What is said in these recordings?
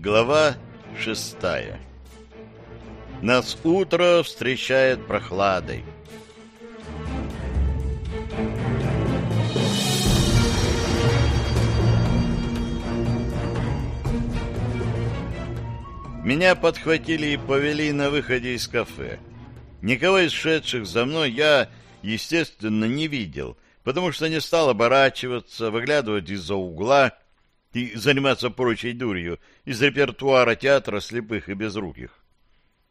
Глава шестая Нас утро встречает прохладой. Меня подхватили и повели на выходе из кафе. Никого из шедших за мной я, естественно, не видел, потому что не стал оборачиваться, выглядывать из-за угла и заниматься прочей дурью из репертуара театра слепых и безруких.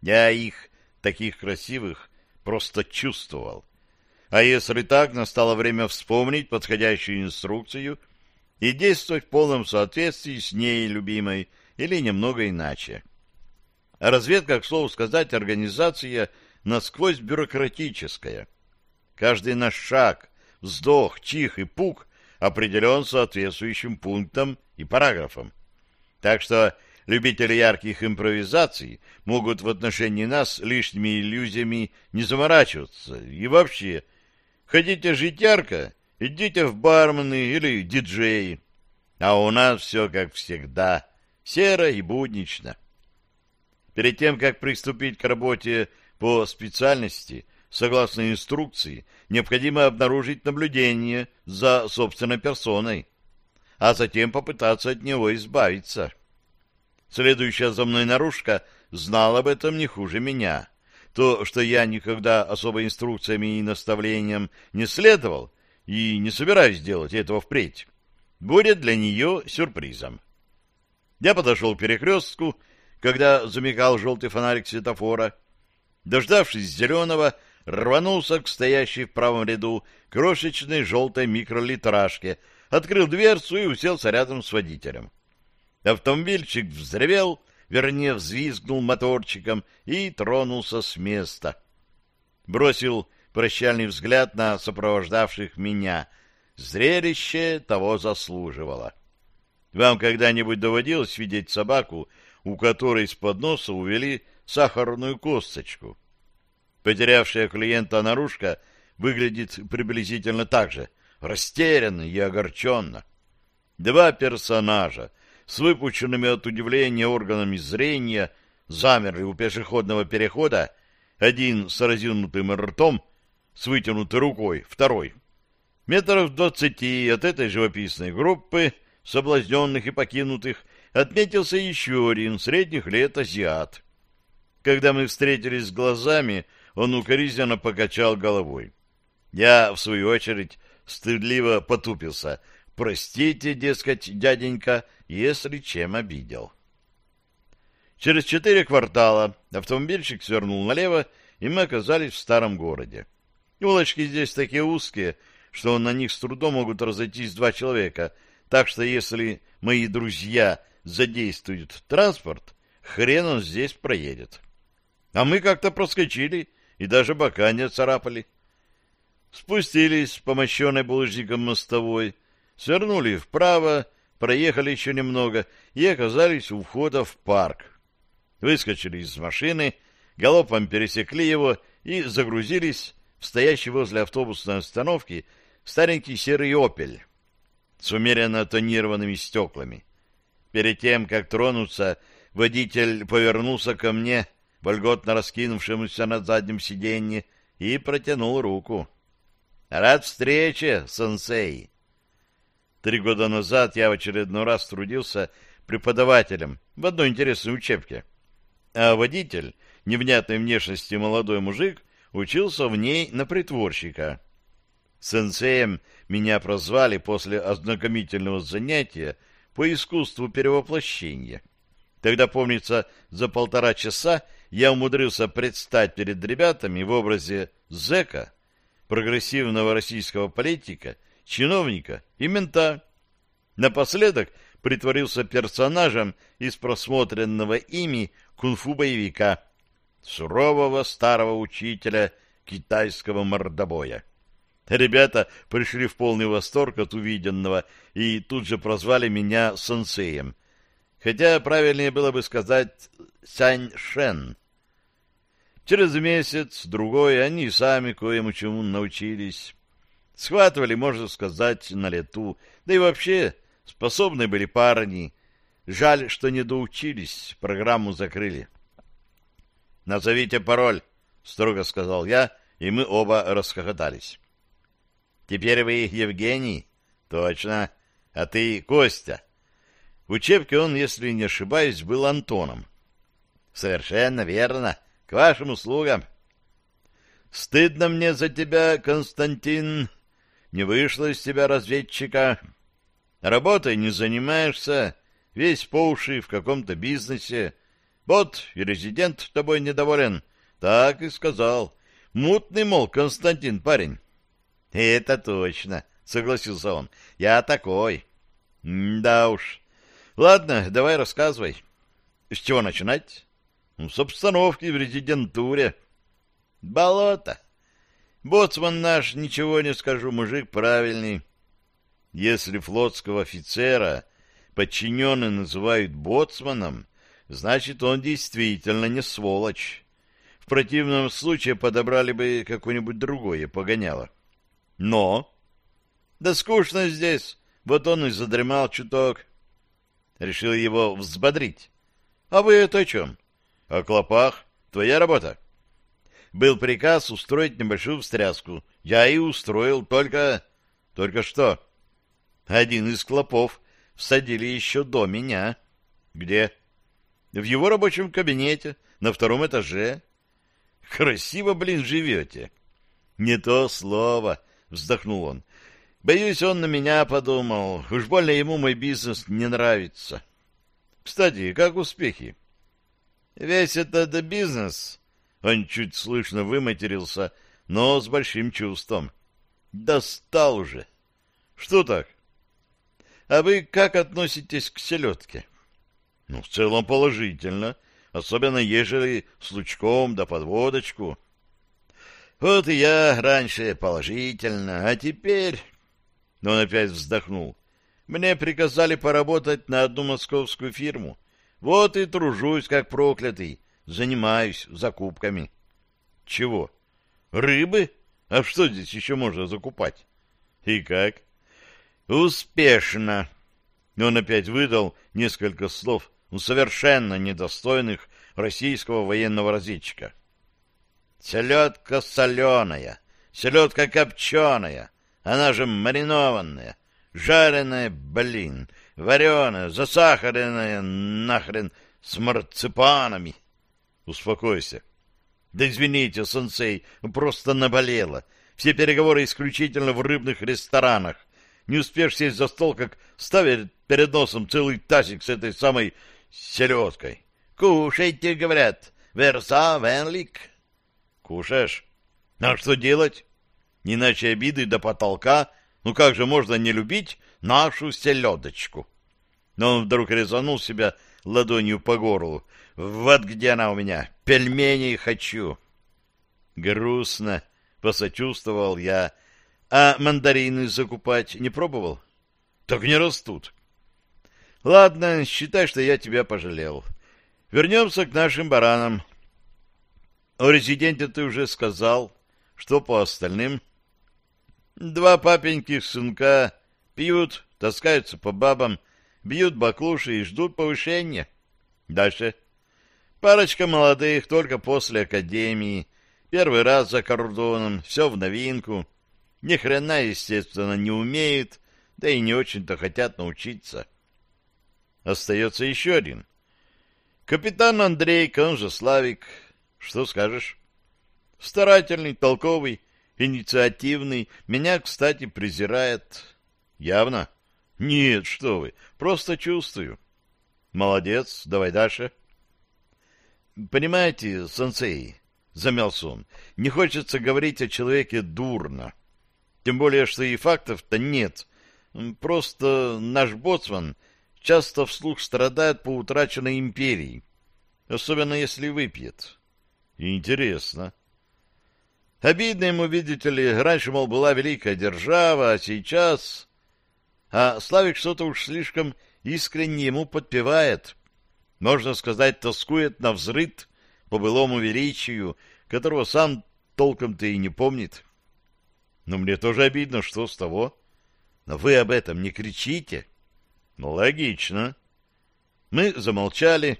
Я их, таких красивых, просто чувствовал. А если так, настало время вспомнить подходящую инструкцию и действовать в полном соответствии с ней, любимой, или немного иначе. Разведка, к слову сказать, организация насквозь бюрократическая. Каждый наш шаг, вздох, чих и пук определен соответствующим пунктом и параграфом. Так что любители ярких импровизаций могут в отношении нас лишними иллюзиями не заморачиваться. И вообще, хотите жить ярко, идите в бармены или диджеи. А у нас все как всегда, серо и буднично. Перед тем, как приступить к работе по специальности, согласно инструкции, необходимо обнаружить наблюдение за собственной персоной, а затем попытаться от него избавиться. Следующая за мной наружка знала об этом не хуже меня. То, что я никогда особо инструкциями и наставлениям не следовал и не собираюсь делать этого впредь, будет для нее сюрпризом. Я подошел к перекрестку, когда замигал желтый фонарик светофора. Дождавшись зеленого, рванулся к стоящей в правом ряду крошечной желтой микролитражке, открыл дверцу и уселся рядом с водителем. Автомобильчик взревел, вернее, взвизгнул моторчиком и тронулся с места. Бросил прощальный взгляд на сопровождавших меня. Зрелище того заслуживало. Вам когда-нибудь доводилось видеть собаку, у которой из-под носа увели сахарную косточку. Потерявшая клиента наружка выглядит приблизительно так же, растерянно и огорченно. Два персонажа с выпущенными от удивления органами зрения замерли у пешеходного перехода, один с разинутым ртом, с вытянутой рукой, второй. Метров двадцати от этой живописной группы соблазненных и покинутых отметился еще один средних лет азиат. Когда мы встретились с глазами, он укоризненно покачал головой. Я, в свою очередь, стыдливо потупился. «Простите, дескать, дяденька, если чем обидел». Через четыре квартала автомобильчик свернул налево, и мы оказались в старом городе. Улочки здесь такие узкие, что на них с трудом могут разойтись два человека, так что если мои друзья задействует транспорт, хрен он здесь проедет. А мы как-то проскочили и даже бока не царапали. Спустились по мощенной булыжником мостовой, свернули вправо, проехали еще немного и оказались у входа в парк. Выскочили из машины, галопом пересекли его и загрузились в стоящий возле автобусной остановки старенький серый «Опель» с умеренно тонированными стеклами. Перед тем, как тронуться, водитель повернулся ко мне, вольготно раскинувшемуся на заднем сиденье, и протянул руку. «Рад встрече, сенсей!» Три года назад я в очередной раз трудился преподавателем в одной интересной учебке, а водитель, невнятной внешности молодой мужик, учился в ней на притворщика. Сенсеем меня прозвали после ознакомительного занятия по искусству перевоплощения. Тогда, помнится, за полтора часа я умудрился предстать перед ребятами в образе зэка, прогрессивного российского политика, чиновника и мента. Напоследок притворился персонажем из просмотренного ими кунг-фу боевика, сурового старого учителя китайского мордобоя. Ребята пришли в полный восторг от увиденного и тут же прозвали меня сенсеем. Хотя правильнее было бы сказать Сянь Шен. Через месяц, другой, они сами кое-чему чему научились. Схватывали, можно сказать, на лету. Да и вообще, способны были парни. Жаль, что не доучились, программу закрыли. «Назовите пароль», — строго сказал я, и мы оба расхохотались. «Теперь вы Евгений?» «Точно. А ты Костя?» В учебке он, если не ошибаюсь, был Антоном. «Совершенно верно. К вашим услугам». «Стыдно мне за тебя, Константин. Не вышло из тебя разведчика. Работой не занимаешься, весь по уши в каком-то бизнесе. Вот и резидент тобой недоволен. Так и сказал. Мутный, мол, Константин парень». «Это точно», — согласился он. «Я такой». «Да уж. Ладно, давай рассказывай. С чего начинать?» ну, «С обстановки в резидентуре». «Болото. Боцман наш, ничего не скажу, мужик правильный. Если флотского офицера подчиненные называют боцманом, значит, он действительно не сволочь. В противном случае подобрали бы какое-нибудь другое погоняло. Но... Да скучно здесь, вот он и задремал чуток. Решил его взбодрить. А вы это о чем? О клопах. Твоя работа. Был приказ устроить небольшую встряску. Я и устроил, только... Только что? Один из клопов всадили еще до меня. Где? В его рабочем кабинете, на втором этаже. Красиво, блин, живете. Не то слово, вздохнул он. Боюсь, он на меня подумал. Уж больно ему мой бизнес не нравится. Кстати, как успехи? Весь этот бизнес он чуть слышно выматерился, но с большим чувством. Достал уже. Что так? А вы как относитесь к селедке? Ну, в целом положительно, особенно ежели с лучком да подводочку. Вот и я раньше положительно, а теперь... Он опять вздохнул. Мне приказали поработать на одну московскую фирму. Вот и тружусь, как проклятый. Занимаюсь закупками. Чего? Рыбы? А что здесь еще можно закупать? И как? Успешно. Он опять выдал несколько слов, ну, совершенно недостойных российского военного разведчика. Селедка соленая, селедка копченая, она же маринованная, жареная, блин, вареная, засахаренная, нахрен, с марципанами. Успокойся. Да извините, сенсей, просто наболело. Все переговоры исключительно в рыбных ресторанах. Не успеешь сесть за стол, как ставят перед носом целый тазик с этой самой селедкой. «Кушайте», — говорят, — «верса венлик». «Кушаешь? А что делать? Иначе обиды до потолка. Ну как же можно не любить нашу селедочку?» Но он вдруг резанул себя ладонью по горлу. Вот где она у меня. Пельменей хочу. Грустно, посочувствовал я. А мандарины закупать не пробовал? Так не растут. Ладно, считай, что я тебя пожалел. Вернемся к нашим баранам. О резиденте ты уже сказал. Что по остальным? Два папеньких сынка пьют, таскаются по бабам, бьют баклуши и ждут повышения. Дальше. Парочка молодых только после академии, первый раз за кордоном, все в новинку. Ни хрена, естественно, не умеют, да и не очень-то хотят научиться. Остается еще один. Капитан Андрей, он же Славик. Что скажешь? Старательный, толковый, инициативный. Меня, кстати, презирает. Явно? Нет, что вы, просто чувствую. Молодец, давай дальше. — Понимаете, сенсей, замялся он, не хочется говорить о человеке дурно. Тем более, что и фактов-то нет. Просто наш боцман часто вслух страдает по утраченной империи. Особенно, если выпьет. Интересно. Обидно ему, видите ли, раньше, мол, была великая держава, а сейчас... А Славик что-то уж слишком искренне ему подпевает можно сказать, тоскует на взрыт по былому величию, которого сам толком-то и не помнит. Но мне тоже обидно, что с того. Но вы об этом не кричите. Ну, логично. Мы замолчали,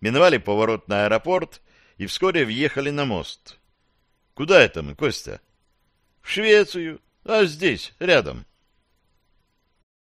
миновали поворот на аэропорт и вскоре въехали на мост. Куда это мы, Костя? В Швецию, а здесь, рядом.